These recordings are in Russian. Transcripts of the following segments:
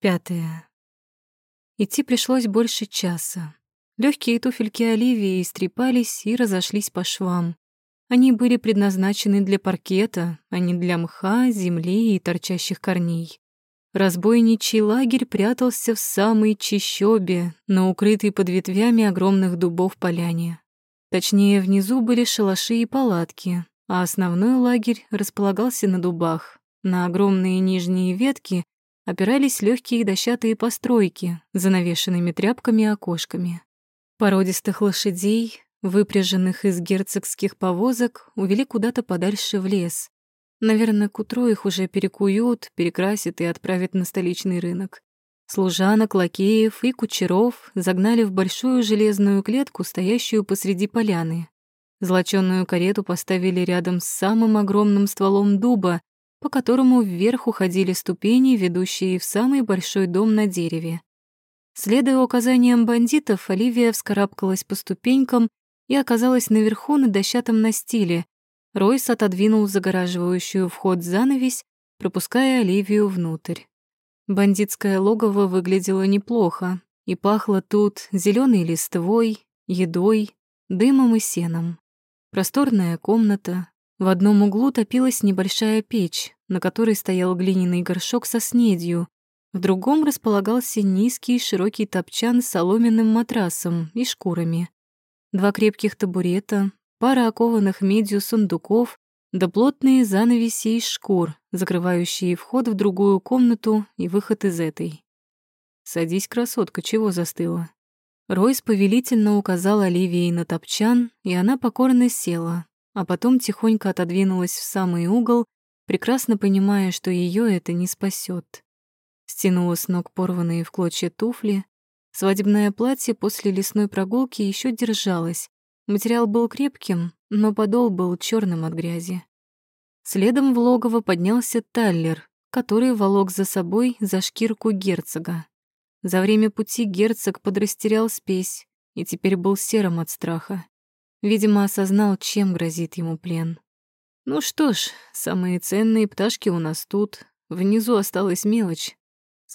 Пятое. Идти пришлось больше часа. Легкие туфельки Оливии истрепались и разошлись по швам. Они были предназначены для паркета, а не для мха, земли и торчащих корней. Разбойничий лагерь прятался в самой чищобе, на укрытой под ветвями огромных дубов поляне. Точнее, внизу были шалаши и палатки, а основной лагерь располагался на дубах. На огромные нижние ветки опирались легкие дощатые постройки, занавешенными тряпками и окошками. Породистых лошадей, выпряженных из герцогских повозок, увели куда-то подальше в лес. Наверное, к утру их уже перекуют, перекрасят и отправят на столичный рынок. Служанок, лакеев и кучеров загнали в большую железную клетку, стоящую посреди поляны. Золочёную карету поставили рядом с самым огромным стволом дуба, по которому вверх уходили ступени, ведущие в самый большой дом на дереве. Следуя указаниям бандитов, Оливия вскарабкалась по ступенькам и оказалась наверху на дощатом настиле. Ройс отодвинул загораживающую вход занавесь, пропуская Оливию внутрь. Бандитское логово выглядело неплохо и пахло тут зеленой листвой, едой, дымом и сеном. Просторная комната. В одном углу топилась небольшая печь, на которой стоял глиняный горшок со снедью. В другом располагался низкий широкий топчан с соломенным матрасом и шкурами два крепких табурета, пара окованных медью сундуков, да плотные занавеси из шкур, закрывающие вход в другую комнату и выход из этой. «Садись, красотка, чего застыла?» Ройс повелительно указал Оливии на топчан, и она покорно села, а потом тихонько отодвинулась в самый угол, прекрасно понимая, что ее это не спасет. Стянула с ног порванные в клочья туфли, Свадебное платье после лесной прогулки еще держалось. Материал был крепким, но подол был черным от грязи. Следом в логово поднялся Таллер, который волок за собой за шкирку герцога. За время пути герцог подрастерял спесь и теперь был серым от страха. Видимо, осознал, чем грозит ему плен. Ну что ж, самые ценные пташки у нас тут. Внизу осталась мелочь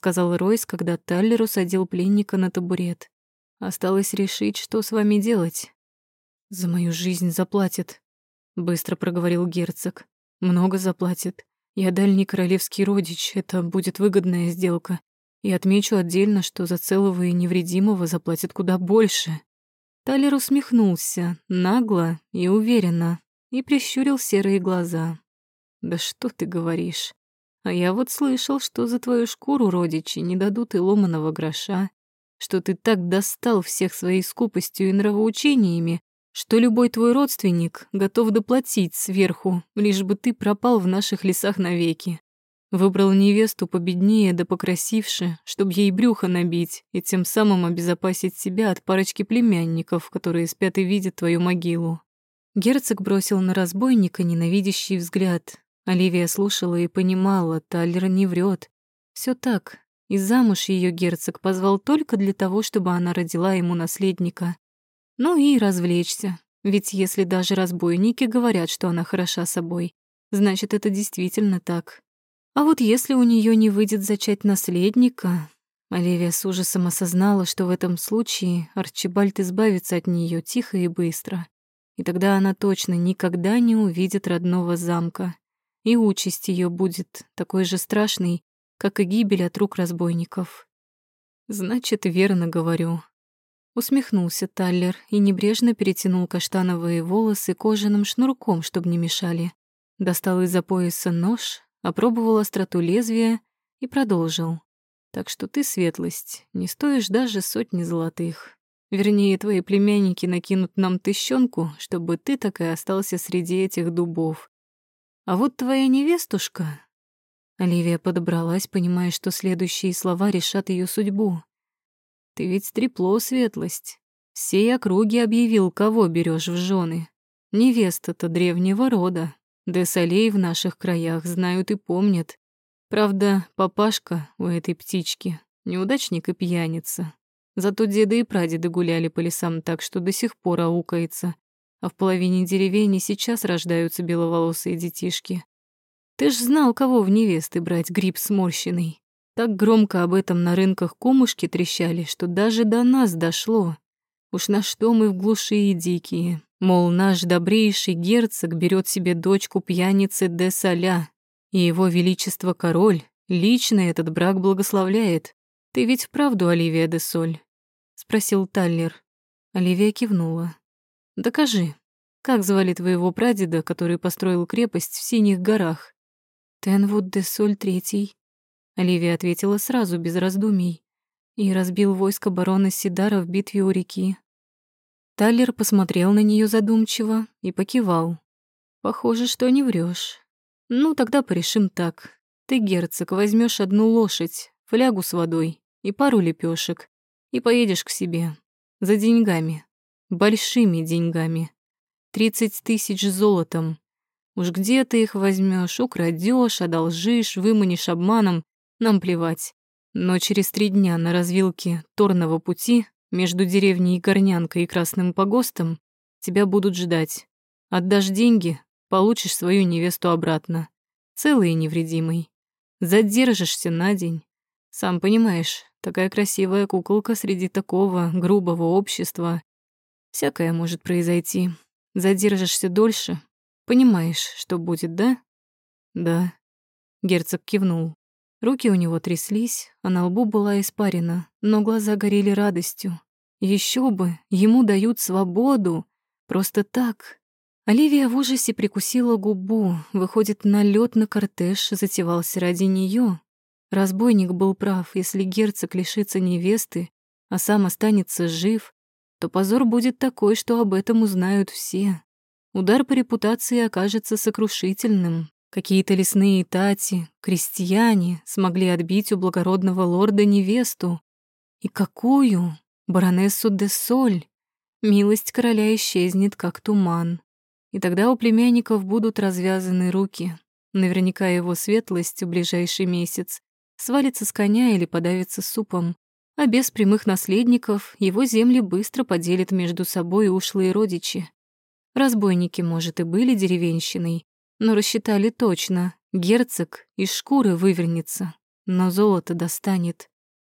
сказал Ройс, когда Таллер усадил пленника на табурет. Осталось решить, что с вами делать. За мою жизнь заплатят, быстро проговорил герцог. Много заплатят. Я дальний королевский родич, это будет выгодная сделка. И отмечу отдельно, что за целого и невредимого заплатят куда больше. Талер усмехнулся, нагло и уверенно, и прищурил серые глаза. «Да что ты говоришь? А я вот слышал, что за твою шкуру родичи не дадут и ломаного гроша, что ты так достал всех своей скупостью и нравоучениями, что любой твой родственник готов доплатить сверху, лишь бы ты пропал в наших лесах навеки. Выбрал невесту победнее да покрасивше, чтобы ей брюхо набить и тем самым обезопасить себя от парочки племянников, которые спят и видят твою могилу. Герцог бросил на разбойника ненавидящий взгляд, Оливия слушала и понимала, Таллер не врет. Все так, и замуж ее герцог позвал только для того, чтобы она родила ему наследника. Ну и развлечься, ведь если даже разбойники говорят, что она хороша собой, значит, это действительно так. А вот если у нее не выйдет зачать наследника... Оливия с ужасом осознала, что в этом случае Арчибальд избавится от нее тихо и быстро. И тогда она точно никогда не увидит родного замка и участь ее будет такой же страшной, как и гибель от рук разбойников. Значит, верно говорю. Усмехнулся Таллер и небрежно перетянул каштановые волосы кожаным шнурком, чтобы не мешали. Достал из-за пояса нож, опробовал остроту лезвия и продолжил. Так что ты, светлость, не стоишь даже сотни золотых. Вернее, твои племянники накинут нам тыщенку, чтобы ты так и остался среди этих дубов. А вот твоя невестушка...» Оливия подобралась, понимая, что следующие слова решат ее судьбу. «Ты ведь трепло, светлость. Всей округи объявил, кого берешь в жены. Невеста-то древнего рода. Десалей в наших краях знают и помнят. Правда, папашка у этой птички неудачник и пьяница. Зато деды и прадеды гуляли по лесам так, что до сих пор аукается а в половине деревень сейчас рождаются беловолосые детишки. Ты ж знал, кого в невесты брать, гриб сморщенный. Так громко об этом на рынках кумушки трещали, что даже до нас дошло. Уж на что мы в глуши и дикие. Мол, наш добрейший герцог берет себе дочку пьяницы де Соля, и его величество король лично этот брак благословляет. Ты ведь вправду Оливия де Соль? Спросил Таллер. Оливия кивнула. Докажи, как звали твоего прадеда, который построил крепость в Синих горах? Тенвуд де Соль Третий. Оливия ответила сразу, без раздумий. И разбил войско барона Сидара в битве у реки. Таллер посмотрел на нее задумчиво и покивал. Похоже, что не врешь. Ну, тогда порешим так. Ты, герцог, возьмешь одну лошадь, флягу с водой и пару лепешек и поедешь к себе. За деньгами. Большими деньгами. Тридцать тысяч золотом. Уж где ты их возьмешь, украдешь, одолжишь, выманишь обманом, нам плевать. Но через три дня на развилке Торного пути между деревней Горнянкой и Красным Погостом тебя будут ждать. Отдашь деньги, получишь свою невесту обратно. Целый и невредимый. Задержишься на день. Сам понимаешь, такая красивая куколка среди такого грубого общества. Всякое может произойти. Задержишься дольше, понимаешь, что будет, да? Да. Герцог кивнул. Руки у него тряслись, а на лбу была испарина, но глаза горели радостью. Еще бы, ему дают свободу. Просто так. Оливия в ужасе прикусила губу. Выходит, налет на кортеж затевался ради нее. Разбойник был прав, если герцог лишится невесты, а сам останется жив, то позор будет такой, что об этом узнают все. Удар по репутации окажется сокрушительным. Какие-то лесные тати, крестьяне смогли отбить у благородного лорда невесту. И какую? Баронессу де Соль. Милость короля исчезнет, как туман. И тогда у племянников будут развязаны руки. Наверняка его светлость в ближайший месяц свалится с коня или подавится супом а без прямых наследников его земли быстро поделят между собой ушлые родичи. Разбойники, может, и были деревенщиной, но рассчитали точно, герцог из шкуры вывернется, но золото достанет.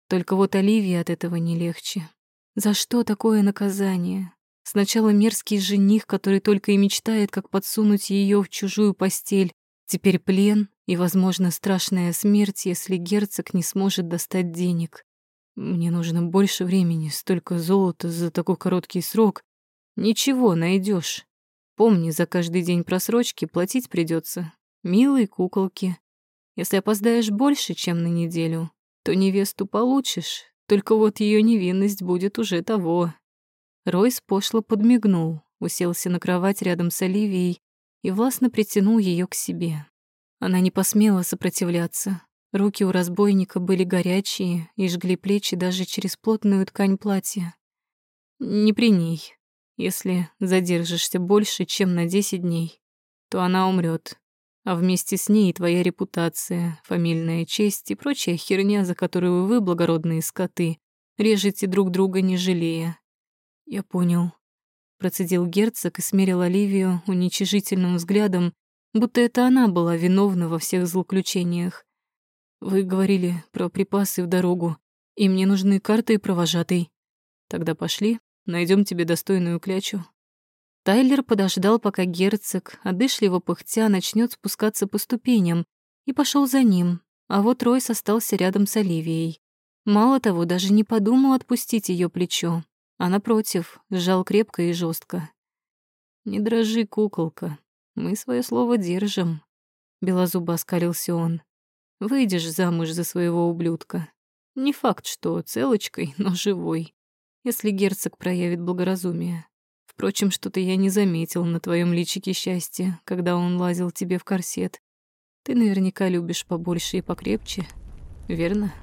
Только вот Оливии от этого не легче. За что такое наказание? Сначала мерзкий жених, который только и мечтает, как подсунуть ее в чужую постель, теперь плен и, возможно, страшная смерть, если герцог не сможет достать денег. Мне нужно больше времени, столько золота за такой короткий срок. Ничего, найдешь. Помни, за каждый день просрочки платить придется. Милые куколки. Если опоздаешь больше, чем на неделю, то невесту получишь, только вот ее невинность будет уже того. Ройс пошло подмигнул, уселся на кровать рядом с Оливией и властно притянул ее к себе. Она не посмела сопротивляться, Руки у разбойника были горячие и жгли плечи даже через плотную ткань платья. «Не при ней. Если задержишься больше, чем на десять дней, то она умрет, а вместе с ней твоя репутация, фамильная честь и прочая херня, за которую вы, благородные скоты, режете друг друга не жалея». «Я понял», — процедил герцог и смерил Оливию уничижительным взглядом, будто это она была виновна во всех злоключениях. Вы говорили про припасы в дорогу, и мне нужны карты и провожатый. Тогда пошли, найдем тебе достойную клячу. Тайлер подождал, пока герцог, одышливо пыхтя, начнет спускаться по ступеням, и пошел за ним, а вот Ройс остался рядом с Оливией. Мало того, даже не подумал отпустить ее плечо, а напротив, сжал крепко и жестко. «Не дрожи, куколка, мы свое слово держим», — белозубо оскалился он. Выйдешь замуж за своего ублюдка. Не факт, что целочкой, но живой, если герцог проявит благоразумие. Впрочем, что-то я не заметил на твоем личике счастья, когда он лазил тебе в корсет. Ты наверняка любишь побольше и покрепче, верно?»